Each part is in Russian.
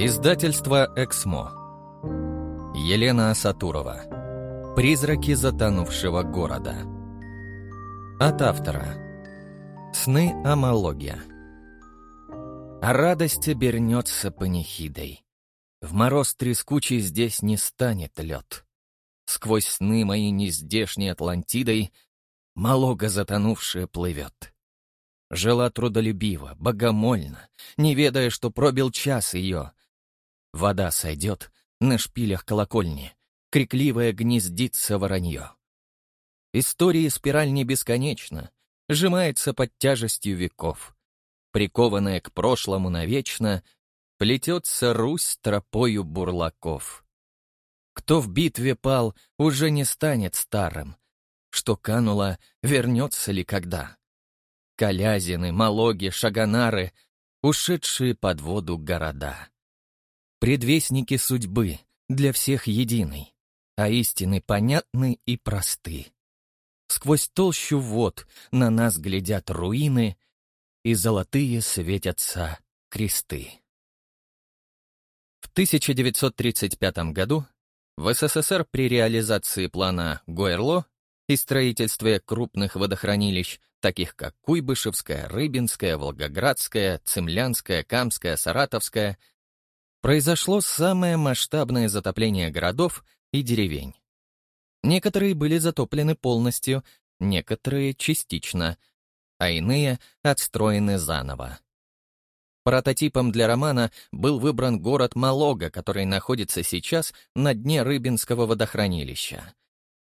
Издательство «Эксмо». Елена Асатурова. «Призраки затонувшего города». От автора. Сны Амалогия. А радость обернется панихидой. В мороз трескучий здесь не станет лед. Сквозь сны мои нездешней Атлантидой Малога затонувшая плывет. Жила трудолюбиво, богомольно, не ведая, что пробил час ее, Вода сойдет на шпилях колокольни, крикливое гнездится воронье. Истории спираль не бесконечна, сжимается под тяжестью веков. Прикованная к прошлому навечно, плетется Русь тропою бурлаков. Кто в битве пал, уже не станет старым. Что кануло, вернется ли когда? Калязины, Малоги, Шаганары, ушедшие под воду города предвестники судьбы, для всех единой, а истины понятны и просты. Сквозь толщу вод на нас глядят руины, и золотые светятся кресты. В 1935 году в СССР при реализации плана Гуэрло и строительстве крупных водохранилищ, таких как Куйбышевская, Рыбинская, Волгоградская, Цемлянская, Камская, Саратовская, произошло самое масштабное затопление городов и деревень. Некоторые были затоплены полностью, некоторые — частично, а иные отстроены заново. Прототипом для романа был выбран город Малога, который находится сейчас на дне Рыбинского водохранилища.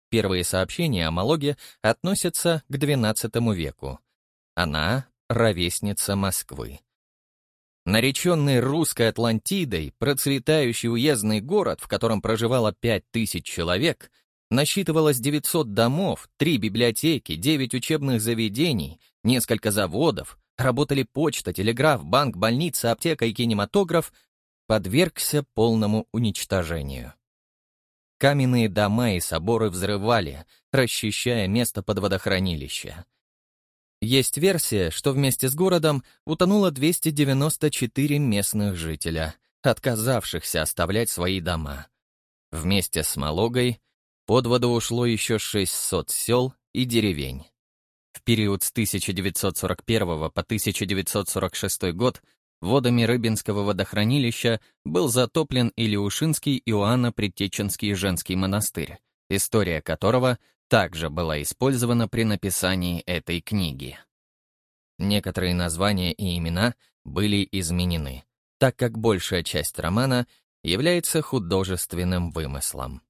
Первые сообщения о Малоге относятся к XII веку. Она — ровесница Москвы. Нареченный русской Атлантидой, процветающий уездный город, в котором проживало 5000 человек, насчитывалось 900 домов, 3 библиотеки, 9 учебных заведений, несколько заводов, работали почта, телеграф, банк, больница, аптека и кинематограф, подвергся полному уничтожению. Каменные дома и соборы взрывали, расчищая место под водохранилище. Есть версия, что вместе с городом утонуло 294 местных жителя, отказавшихся оставлять свои дома. Вместе с Малогой под воду ушло еще 600 сел и деревень. В период с 1941 по 1946 год водами Рыбинского водохранилища был затоплен Илиушинский Иоанно-Предтеченский женский монастырь, история которого также была использована при написании этой книги. Некоторые названия и имена были изменены, так как большая часть романа является художественным вымыслом.